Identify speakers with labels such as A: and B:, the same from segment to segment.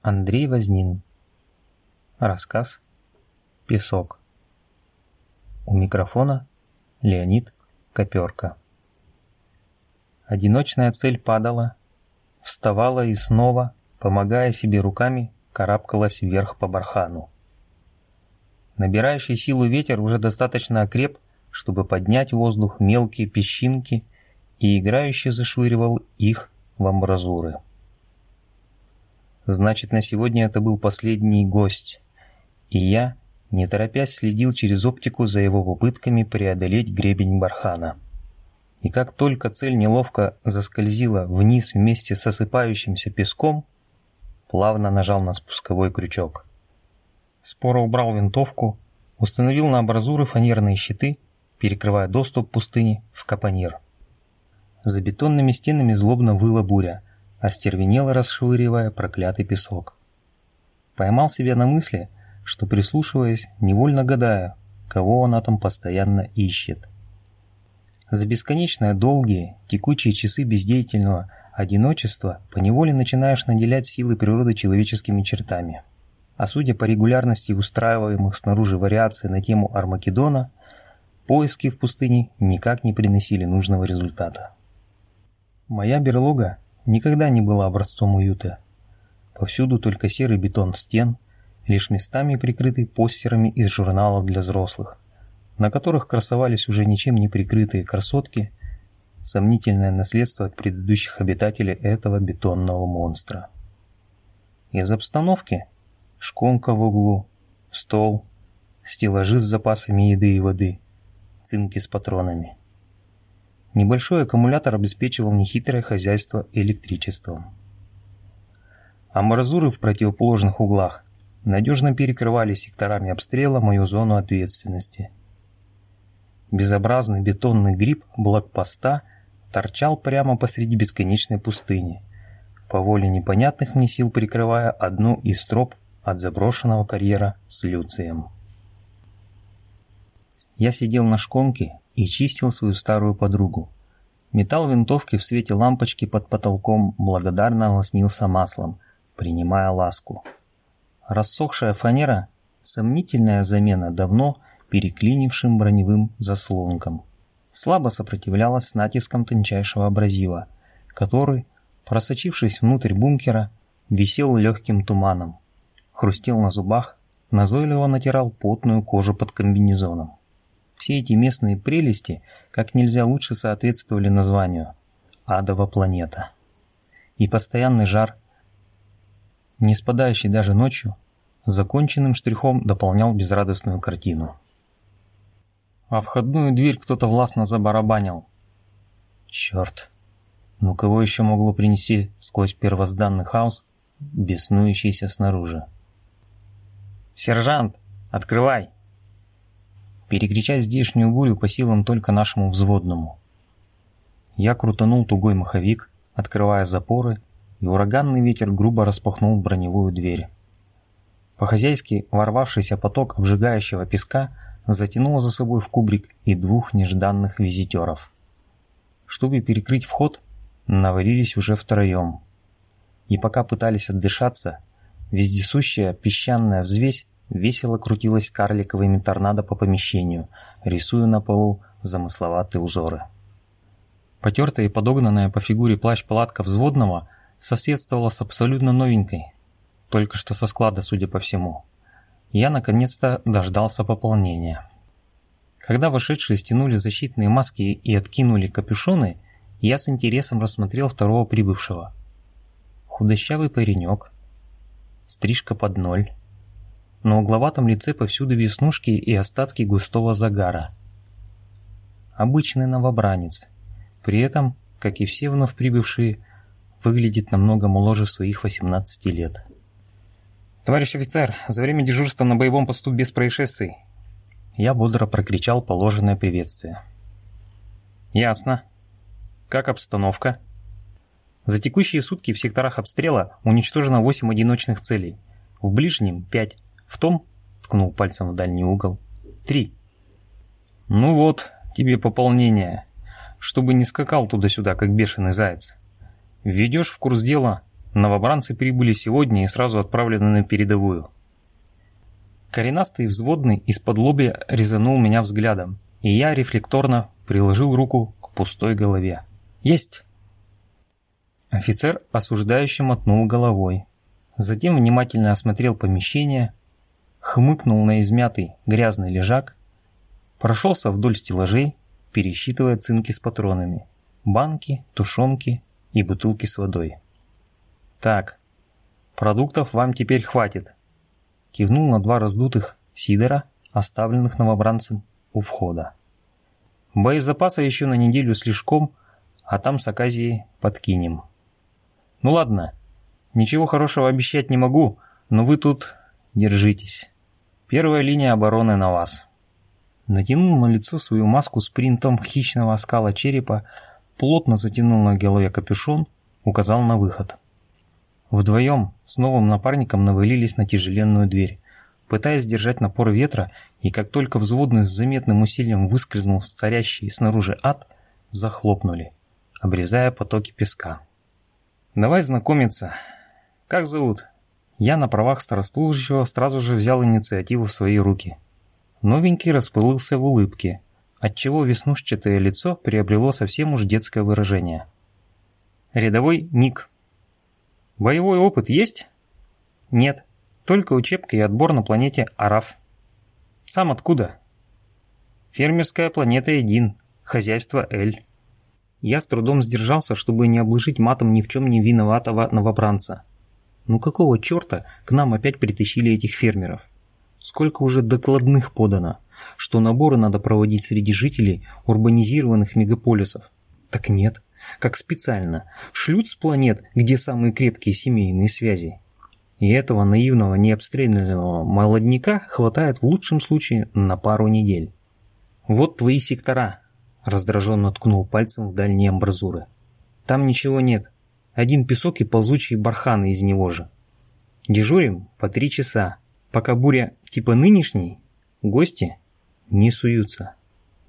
A: Андрей Вознин. Рассказ «Песок». У микрофона Леонид Коперка. Одиночная цель падала, вставала и снова, помогая себе руками, карабкалась вверх по бархану. Набирающий силу ветер уже достаточно окреп, чтобы поднять в воздух мелкие песчинки и играюще зашвыривал их в амбразуры. Значит, на сегодня это был последний гость. И я, не торопясь, следил через оптику за его попытками преодолеть гребень бархана. И как только цель неловко заскользила вниз вместе с осыпающимся песком, плавно нажал на спусковой крючок. Споро убрал винтовку, установил на абразуры фанерные щиты, перекрывая доступ пустыни в Капонир. За бетонными стенами злобно выла буря, остервенело расшвыривая проклятый песок. Поймал себя на мысли, что прислушиваясь, невольно гадая, кого она там постоянно ищет. За бесконечно долгие, текучие часы бездеятельного одиночества поневоле начинаешь наделять силы природы человеческими чертами. А судя по регулярности устраиваемых снаружи вариаций на тему Армакедона, поиски в пустыне никак не приносили нужного результата. Моя берлога никогда не была образцом уюта. Повсюду только серый бетон стен, лишь местами прикрытый постерами из журналов для взрослых, на которых красовались уже ничем не прикрытые красотки, сомнительное наследство от предыдущих обитателей этого бетонного монстра. Из обстановки – шконка в углу, стол, стеллажи с запасами еды и воды, цинки с патронами – Небольшой аккумулятор обеспечивал нехитрое хозяйство электричеством. Амбразуры в противоположных углах надежно перекрывали секторами обстрела мою зону ответственности. Безобразный бетонный гриб блокпоста торчал прямо посреди бесконечной пустыни, по воле непонятных мне сил прикрывая одну из троп от заброшенного карьера с Люцием. Я сидел на шконке и чистил свою старую подругу. Металл винтовки в свете лампочки под потолком благодарно лоснился маслом, принимая ласку. Рассохшая фанера – сомнительная замена давно переклинившим броневым заслонкам. Слабо сопротивлялась натискам тончайшего абразива, который, просочившись внутрь бункера, висел легким туманом, хрустел на зубах, назойливо натирал потную кожу под комбинезоном. Все эти местные прелести как нельзя лучше соответствовали названию «Адова планета». И постоянный жар, не спадающий даже ночью, законченным штрихом дополнял безрадостную картину. А входную дверь кто-то властно забарабанил. Черт, ну кого еще могло принести сквозь первозданный хаос, беснующийся снаружи? «Сержант, открывай!» Перекричать здешнюю бурю по силам только нашему взводному. Я крутанул тугой маховик, открывая запоры, и ураганный ветер грубо распахнул броневую дверь. По-хозяйски ворвавшийся поток обжигающего песка затянул за собой в кубрик и двух нежданных визитеров. Чтобы перекрыть вход, наварились уже втроем. И пока пытались отдышаться, вездесущая песчаная взвесь Весело крутилась карликовыми торнадо по помещению, рисуя на полу замысловатые узоры. Потертая и подогнанная по фигуре плащ-палатка взводного соседствовала с абсолютно новенькой, только что со склада, судя по всему. Я наконец-то дождался пополнения. Когда вошедшие стянули защитные маски и откинули капюшоны, я с интересом рассмотрел второго прибывшего. Худощавый паренек, стрижка под ноль, на угловатом лице повсюду веснушки и остатки густого загара. Обычный новобранец. При этом, как и все вновь прибывшие, выглядит намного моложе своих 18 лет. «Товарищ офицер, за время дежурства на боевом посту без происшествий!» Я бодро прокричал положенное приветствие. «Ясно. Как обстановка?» За текущие сутки в секторах обстрела уничтожено 8 одиночных целей. В ближнем – 5, в том, ткнул пальцем в дальний угол, три. Ну вот, тебе пополнение, чтобы не скакал туда-сюда, как бешеный заяц. Введешь в курс дела, Новобранцы прибыли сегодня и сразу отправлены на передовую. Коренастый взводный из-под лобья резанул меня взглядом, и я рефлекторно приложил руку к пустой голове. «Есть!» Офицер осуждающе мотнул головой. Затем внимательно осмотрел помещение, хмыкнул на измятый грязный лежак, прошелся вдоль стеллажей, пересчитывая цинки с патронами, банки, тушенки и бутылки с водой. «Так, продуктов вам теперь хватит», — кивнул на два раздутых сидора, оставленных новобранцем у входа. «Боезапаса еще на неделю слишком, а там с оказией подкинем». «Ну ладно, ничего хорошего обещать не могу, но вы тут держитесь. Первая линия обороны на вас». Натянул на лицо свою маску с принтом хищного оскала черепа, плотно затянул на голове капюшон, указал на выход. Вдвоем с новым напарником навалились на тяжеленную дверь, пытаясь сдержать напор ветра, и как только взводный с заметным усилием выскользнул в царящий снаружи ад, захлопнули, обрезая потоки песка. «Давай знакомиться. Как зовут?» Я на правах старослужащего сразу же взял инициативу в свои руки. Новенький расплылся в улыбке, отчего веснушчатое лицо приобрело совсем уж детское выражение. «Рядовой Ник», Боевой опыт есть? Нет. Только учебка и отбор на планете Араф. Сам откуда? Фермерская планета Един. Хозяйство Эль. Я с трудом сдержался, чтобы не обложить матом ни в чем не виноватого новобранца. Ну какого черта к нам опять притащили этих фермеров? Сколько уже докладных подано, что наборы надо проводить среди жителей урбанизированных мегаполисов. Так нет как специально, шлют с планет, где самые крепкие семейные связи. И этого наивного, необстрелянного молодняка хватает в лучшем случае на пару недель. «Вот твои сектора», – раздраженно ткнул пальцем в дальние амбразуры. «Там ничего нет. Один песок и ползучие барханы из него же. Дежурим по три часа, пока буря типа нынешней, гости не суются.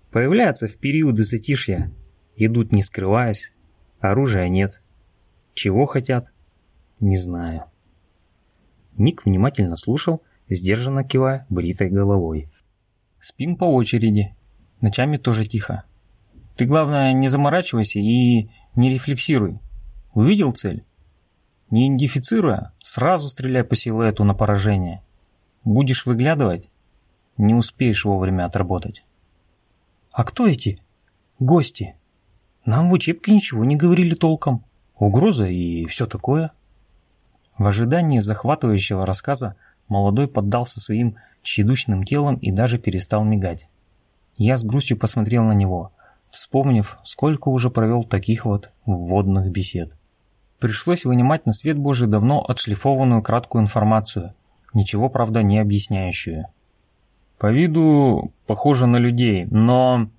A: Появляются в периоды затишья, идут не скрываясь, оружия нет. Чего хотят? Не знаю. Ник внимательно слушал, сдержанно кивая бритой головой. Спим по очереди. Ночами тоже тихо. Ты, главное, не заморачивайся и не рефлексируй. Увидел цель? Не идентифицируя, сразу стреляй по силуэту на поражение. Будешь выглядывать, не успеешь вовремя отработать. А кто эти гости? Нам в учебке ничего не говорили толком. Угроза и все такое. В ожидании захватывающего рассказа молодой поддался своим тщедущным телом и даже перестал мигать. Я с грустью посмотрел на него, вспомнив, сколько уже провел таких вот вводных бесед. Пришлось вынимать на свет Божий давно отшлифованную краткую информацию, ничего, правда, не объясняющую. По виду похоже на людей, но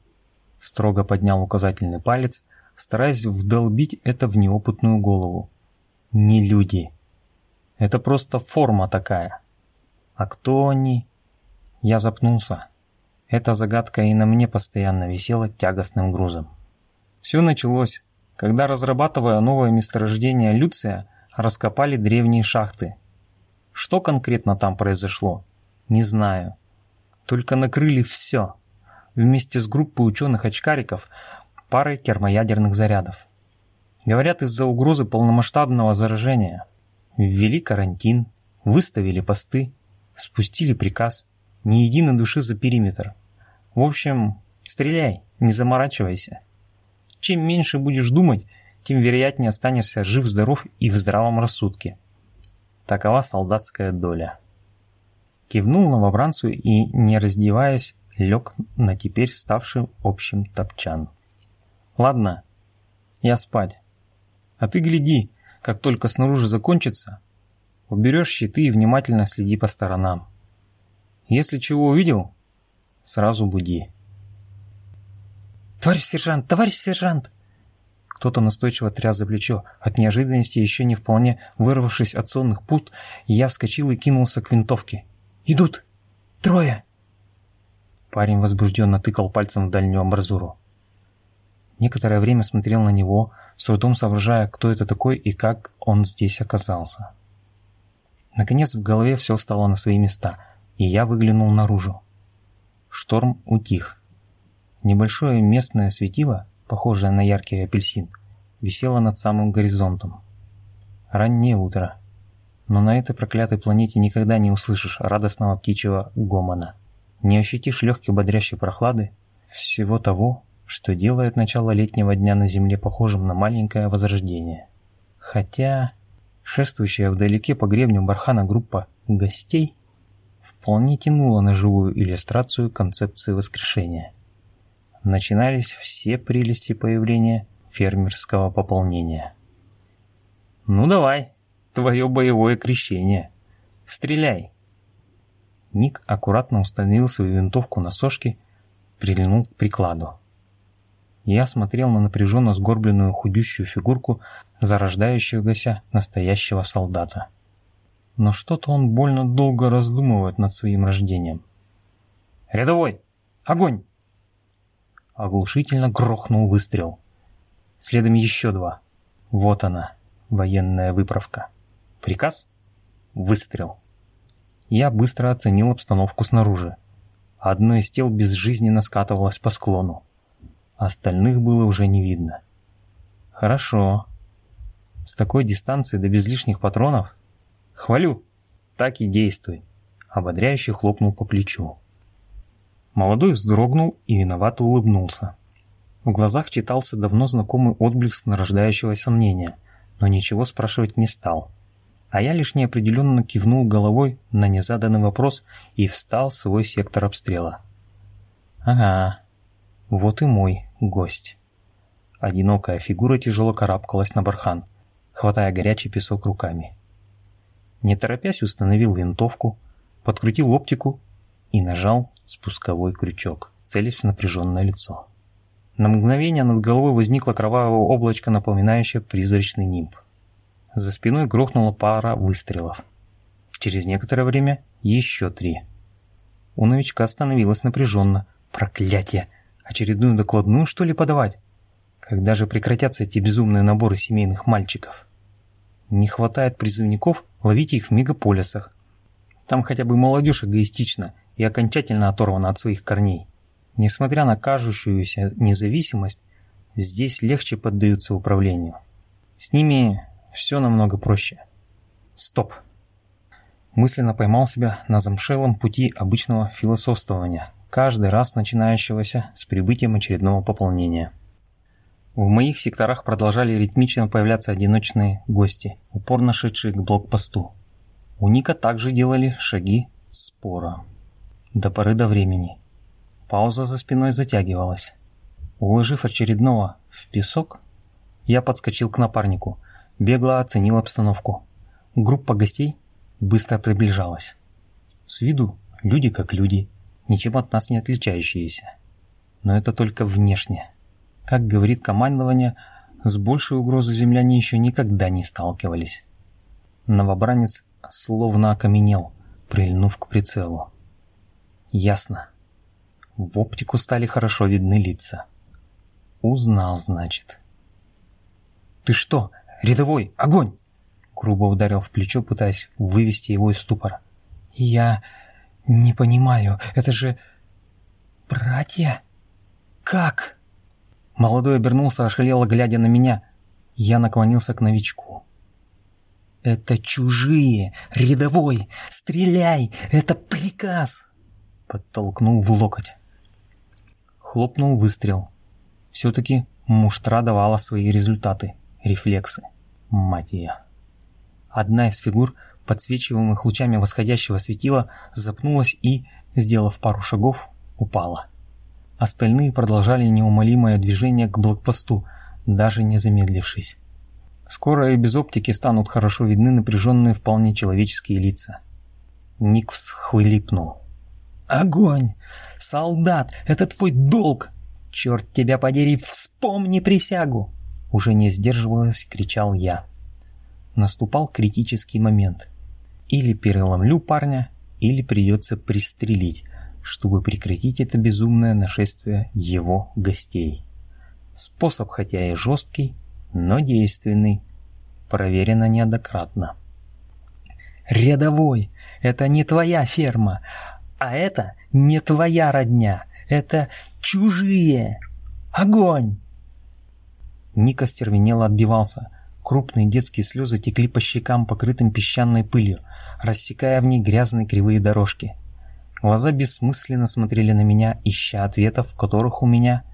A: строго поднял указательный палец, стараясь вдолбить это в неопытную голову. Не люди. Это просто форма такая. А кто они? Я запнулся. Эта загадка и на мне постоянно висела тягостным грузом. Все началось, когда, разрабатывая новое месторождение Люция, раскопали древние шахты. Что конкретно там произошло? Не знаю. Только накрыли все вместе с группой ученых-очкариков парой термоядерных зарядов. Говорят, из-за угрозы полномасштабного заражения. Ввели карантин, выставили посты, спустили приказ, ни единой души за периметр. В общем, стреляй, не заморачивайся. Чем меньше будешь думать, тем вероятнее останешься жив-здоров и в здравом рассудке. Такова солдатская доля. Кивнул новобранцу и, не раздеваясь, лег на теперь ставший общим топчан. «Ладно, я спать. А ты гляди, как только снаружи закончится, уберешь щиты и внимательно следи по сторонам. Если чего увидел, сразу буди». «Товарищ сержант! Товарищ сержант!» Кто-то настойчиво тряс за плечо. От неожиданности, еще не вполне вырвавшись от сонных пут, я вскочил и кинулся к винтовке. «Идут! Трое!» Парень возбужденно тыкал пальцем в дальнюю амбразуру. Некоторое время смотрел на него, с трудом соображая, кто это такой и как он здесь оказался. Наконец в голове все стало на свои места, и я выглянул наружу. Шторм утих. Небольшое местное светило, похожее на яркий апельсин, висело над самым горизонтом. Раннее утро. Но на этой проклятой планете никогда не услышишь радостного птичьего гомона. Не ощутишь легкой бодрящей прохлады, всего того, что делает начало летнего дня на Земле похожим на маленькое возрождение. Хотя шествующая вдалеке по гребню бархана группа «гостей» вполне тянула на живую иллюстрацию концепции воскрешения. Начинались все прелести появления фермерского пополнения. «Ну давай, твое боевое крещение. Стреляй!» Ник аккуратно установил свою винтовку на сошке, прильнул к прикладу. Я смотрел на напряженно сгорбленную худющую фигурку зарождающегося настоящего солдата. Но что-то он больно долго раздумывает над своим рождением. «Рядовой! Огонь!» Оглушительно грохнул выстрел. Следом еще два. Вот она, военная выправка. Приказ? Выстрел. Я быстро оценил обстановку снаружи. Одно из тел безжизненно скатывалось по склону. Остальных было уже не видно. Хорошо. С такой дистанции да без лишних патронов? Хвалю. Так и действуй. Ободряюще хлопнул по плечу. Молодой вздрогнул и виновато улыбнулся. В глазах читался давно знакомый отблеск нарождающегося сомнения, но ничего спрашивать не стал. А я лишь неопределенно кивнул головой на незаданный вопрос и встал в свой сектор обстрела. Ага, вот и мой гость. Одинокая фигура тяжело карабкалась на бархан, хватая горячий песок руками. Не торопясь установил винтовку, подкрутил оптику и нажал спусковой крючок, целясь в напряженное лицо. На мгновение над головой возникло кровавое облачко, напоминающее призрачный нимб. За спиной грохнула пара выстрелов. Через некоторое время еще три. У новичка становилось напряженно. Проклятие! Очередную докладную, что ли, подавать? Когда же прекратятся эти безумные наборы семейных мальчиков? Не хватает призывников, ловите их в мегаполисах. Там хотя бы молодежь эгоистична и окончательно оторвана от своих корней. Несмотря на кажущуюся независимость, здесь легче поддаются управлению. С ними все намного проще. Стоп. Мысленно поймал себя на замшелом пути обычного философствования – каждый раз начинающегося с прибытием очередного пополнения. В моих секторах продолжали ритмично появляться одиночные гости, упорно шедшие к блокпосту. У Ника также делали шаги спора. До поры до времени. Пауза за спиной затягивалась. Уложив очередного в песок, я подскочил к напарнику, бегло оценил обстановку. Группа гостей быстро приближалась. С виду люди как люди – ничем от нас не отличающиеся. Но это только внешне. Как говорит командование, с большей угрозой земляне еще никогда не сталкивались. Новобранец словно окаменел, прильнув к прицелу. Ясно. В оптику стали хорошо видны лица. Узнал, значит. «Ты что, рядовой, огонь!» Грубо ударил в плечо, пытаясь вывести его из ступора. «Я... «Не понимаю, это же... братья? Как?» Молодой обернулся, ошалело, глядя на меня. Я наклонился к новичку. «Это чужие! Рядовой! Стреляй! Это приказ!» Подтолкнул в локоть. Хлопнул выстрел. Все-таки муштра давала свои результаты, рефлексы. Мать ее. Одна из фигур подсвечиваемых лучами восходящего светила, запнулась и, сделав пару шагов, упала. Остальные продолжали неумолимое движение к блокпосту, даже не замедлившись. Скоро и без оптики станут хорошо видны напряженные вполне человеческие лица. Ник всхлипнул. «Огонь! Солдат! Это твой долг! Черт тебя подери, вспомни присягу!» Уже не сдерживалась, кричал я. Наступал критический момент. Или переломлю парня, или придется пристрелить, чтобы прекратить это безумное нашествие его гостей. Способ хотя и жесткий, но действенный. Проверено неоднократно. «Рядовой, это не твоя ферма, а это не твоя родня, это чужие! Огонь!» Ника стервенело отбивался. Крупные детские слезы текли по щекам, покрытым песчаной пылью, рассекая в ней грязные кривые дорожки. Глаза бессмысленно смотрели на меня, ища ответов, которых у меня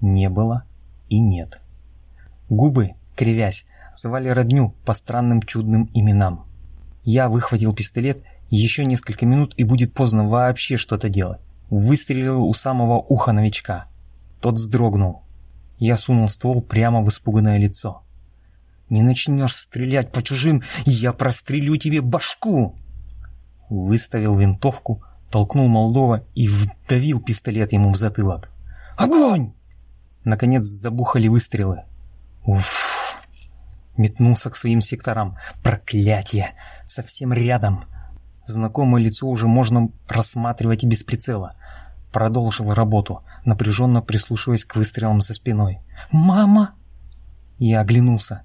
A: не было и нет. Губы, кривясь, звали родню по странным чудным именам. Я выхватил пистолет, еще несколько минут и будет поздно вообще что-то делать. Выстрелил у самого уха новичка. Тот вздрогнул. Я сунул ствол прямо в испуганное лицо. «Не начнешь стрелять по чужим, я прострелю тебе башку!» Выставил винтовку, толкнул Молдова и вдавил пистолет ему в затылок. «Огонь!» Наконец забухали выстрелы. Уф! Метнулся к своим секторам. Проклятие! Совсем рядом. Знакомое лицо уже можно рассматривать и без прицела. Продолжил работу, напряженно прислушиваясь к выстрелам за спиной. «Мама!» Я оглянулся.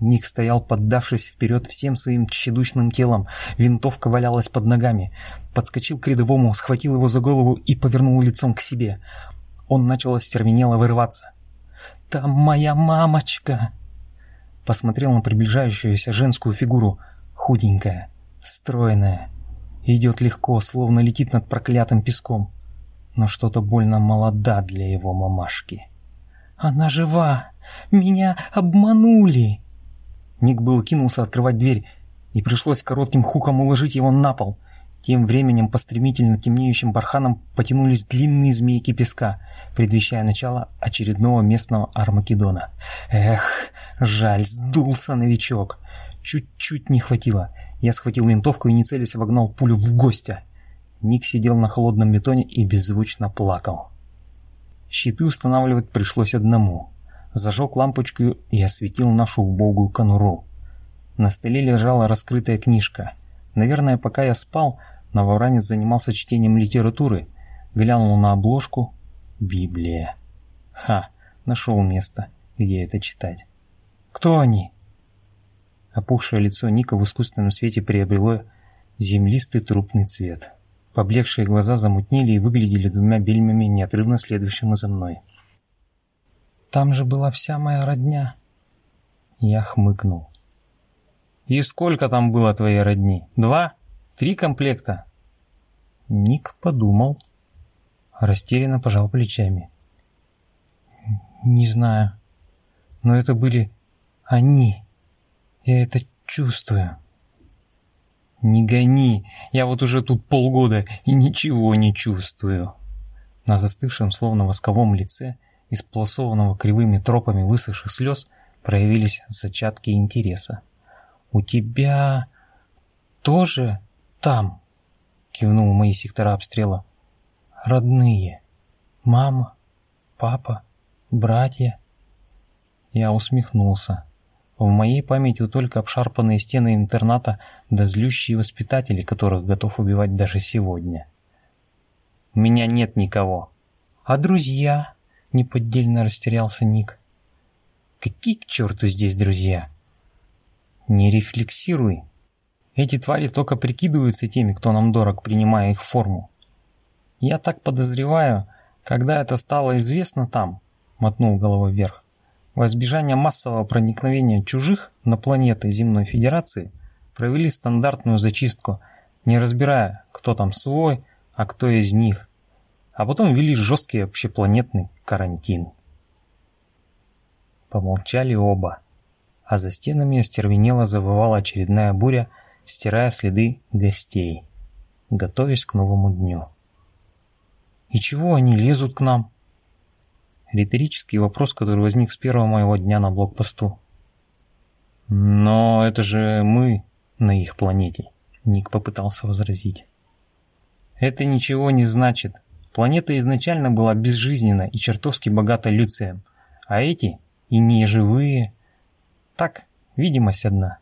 A: Ник стоял, поддавшись вперед всем своим тщедушным телом. Винтовка валялась под ногами. Подскочил к рядовому, схватил его за голову и повернул лицом к себе. Он начал остервенело вырываться. «Там моя мамочка!» Посмотрел на приближающуюся женскую фигуру. Худенькая, стройная. Идет легко, словно летит над проклятым песком. Но что-то больно молода для его мамашки. «Она жива! Меня обманули!» Ник был кинулся открывать дверь, и пришлось коротким хуком уложить его на пол. Тем временем по стремительно темнеющим барханам потянулись длинные змейки песка, предвещая начало очередного местного Армакедона. Эх, жаль, сдулся новичок. Чуть-чуть не хватило. Я схватил винтовку и не целясь вогнал пулю в гостя. Ник сидел на холодном бетоне и беззвучно плакал. Щиты устанавливать пришлось одному. Зажег лампочку и осветил нашу убогую конуру. На столе лежала раскрытая книжка. Наверное, пока я спал, новобранец занимался чтением литературы. Глянул на обложку. Библия. Ха, нашел место, где это читать. «Кто они?» Опухшее лицо Ника в искусственном свете приобрело землистый трупный цвет. Поблекшие глаза замутнели и выглядели двумя бельмами, неотрывно следующими за мной. «Там же была вся моя родня!» Я хмыкнул. «И сколько там было твоей родни? Два? Три комплекта?» Ник подумал. Растерянно пожал плечами. «Не знаю. Но это были они. Я это чувствую». «Не гони! Я вот уже тут полгода и ничего не чувствую!» На застывшем, словно восковом лице, исполосованного кривыми тропами высохших слез, проявились зачатки интереса. «У тебя тоже там?» — кивнул мои сектора обстрела. «Родные. Мама, папа, братья». Я усмехнулся. В моей памяти только обшарпанные стены интерната да злющие воспитатели, которых готов убивать даже сегодня. «У меня нет никого». «А друзья?» — неподдельно растерялся Ник. «Какие к черту здесь друзья?» «Не рефлексируй. Эти твари только прикидываются теми, кто нам дорог, принимая их форму. Я так подозреваю, когда это стало известно там», — мотнул головой вверх, во избежание массового проникновения чужих на планеты Земной Федерации провели стандартную зачистку, не разбирая, кто там свой, а кто из них, а потом ввели жесткий общепланетный карантин. Помолчали оба, а за стенами остервенело завывала очередная буря, стирая следы гостей, готовясь к новому дню. «И чего они лезут к нам?» Риторический вопрос, который возник с первого моего дня на блокпосту. «Но это же мы на их планете», — Ник попытался возразить. «Это ничего не значит. Планета изначально была безжизненна и чертовски богата люцием, а эти и не живые. Так, видимость одна.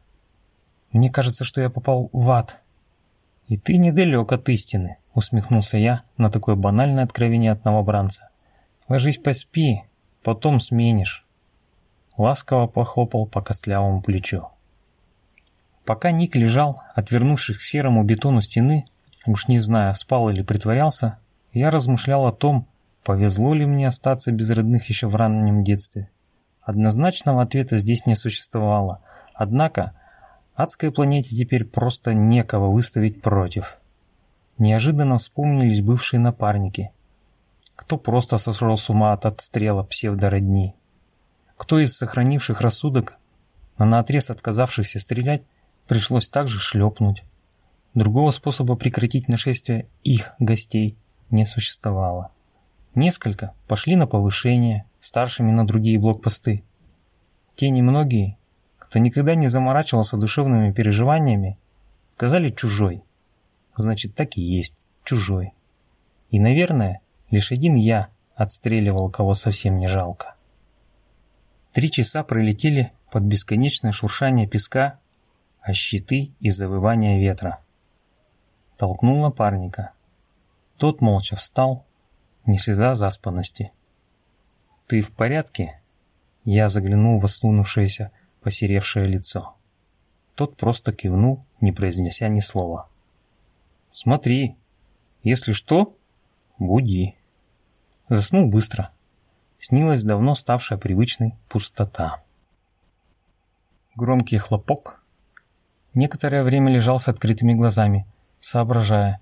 A: Мне кажется, что я попал в ад». «И ты недалек от истины», — усмехнулся я на такое банальное откровение от новобранца. Ложись поспи, потом сменишь. Ласково похлопал по костлявому плечу. Пока Ник лежал, отвернувшись к серому бетону стены, уж не зная, спал или притворялся, я размышлял о том, повезло ли мне остаться без родных еще в раннем детстве. Однозначного ответа здесь не существовало, однако адской планете теперь просто некого выставить против. Неожиданно вспомнились бывшие напарники. Кто просто сошел с ума от отстрела псевдородни. Кто из сохранивших рассудок, а наотрез отказавшихся стрелять, пришлось также шлепнуть. Другого способа прекратить нашествие их гостей не существовало. Несколько пошли на повышение, старшими на другие блокпосты. Те немногие, кто никогда не заморачивался душевными переживаниями, сказали «чужой» значит так и есть, чужой. И, наверное, лишь один я отстреливал, кого совсем не жалко. Три часа пролетели под бесконечное шуршание песка, а щиты и завывание ветра. Толкнул напарника. Тот молча встал, не слеза заспанности. «Ты в порядке?» Я заглянул в осунувшееся, посеревшее лицо. Тот просто кивнул, не произнеся ни слова. Смотри. Если что, буди. Заснул быстро. Снилась давно ставшая привычной пустота. Громкий хлопок. Некоторое время лежал с открытыми глазами, соображая,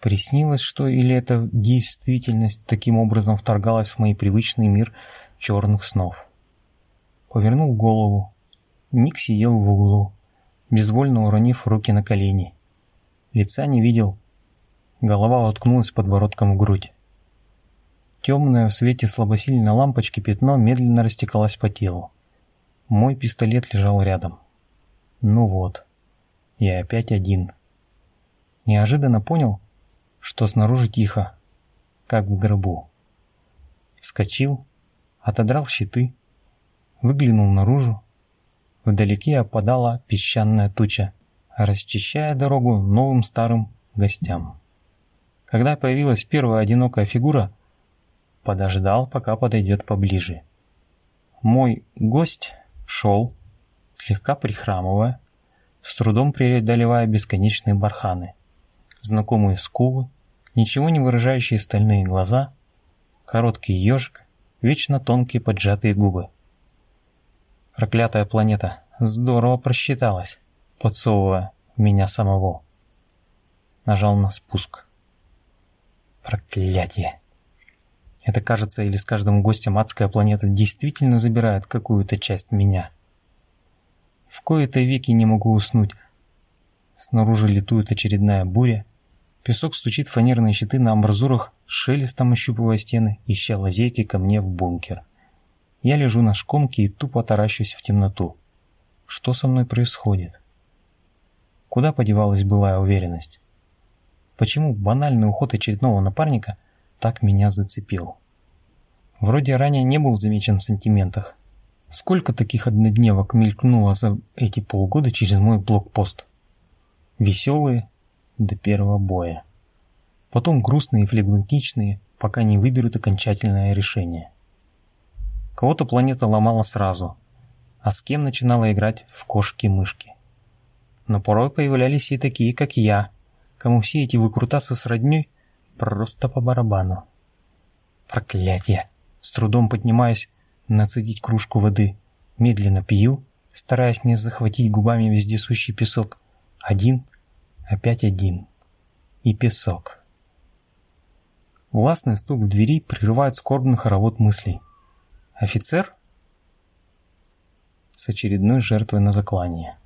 A: приснилось что или это действительность таким образом вторгалась в мой привычный мир черных снов. Повернул голову. Ник сидел в углу, безвольно уронив руки на колени. Лица не видел. Голова уткнулась подбородком в грудь. Темное в свете слабосильной лампочки пятно медленно растекалось по телу. Мой пистолет лежал рядом. Ну вот. Я опять один. Неожиданно понял, что снаружи тихо, как в гробу. Вскочил, отодрал щиты, выглянул наружу. Вдалеке опадала песчаная туча расчищая дорогу новым старым гостям. Когда появилась первая одинокая фигура, подождал, пока подойдет поближе. Мой гость шел, слегка прихрамывая, с трудом преодолевая бесконечные барханы, знакомые скулы, ничего не выражающие стальные глаза, короткий ежик, вечно тонкие поджатые губы. Проклятая планета здорово просчиталась подсовывая меня самого. Нажал на спуск. Проклятие. Это кажется, или с каждым гостем адская планета действительно забирает какую-то часть меня. В кои-то веки не могу уснуть. Снаружи летует очередная буря. Песок стучит фанерные щиты на амбразурах, шелестом ощупывая стены, ища лазейки ко мне в бункер. Я лежу на шконке и тупо таращусь в темноту. Что со мной происходит? Куда подевалась былая уверенность? Почему банальный уход очередного напарника так меня зацепил? Вроде ранее не был замечен в сантиментах. Сколько таких однодневок мелькнуло за эти полгода через мой блокпост? Веселые до первого боя. Потом грустные и флегматичные, пока не выберут окончательное решение. Кого-то планета ломала сразу, а с кем начинала играть в кошки-мышки но порой появлялись и такие, как я, кому все эти выкрутасы с родней просто по барабану. Проклятие! С трудом поднимаясь, нацедить кружку воды. Медленно пью, стараясь не захватить губами вездесущий песок. Один, опять один. И песок. Властный стук в двери прерывает скорбный хоровод мыслей. Офицер? С очередной жертвой на заклание.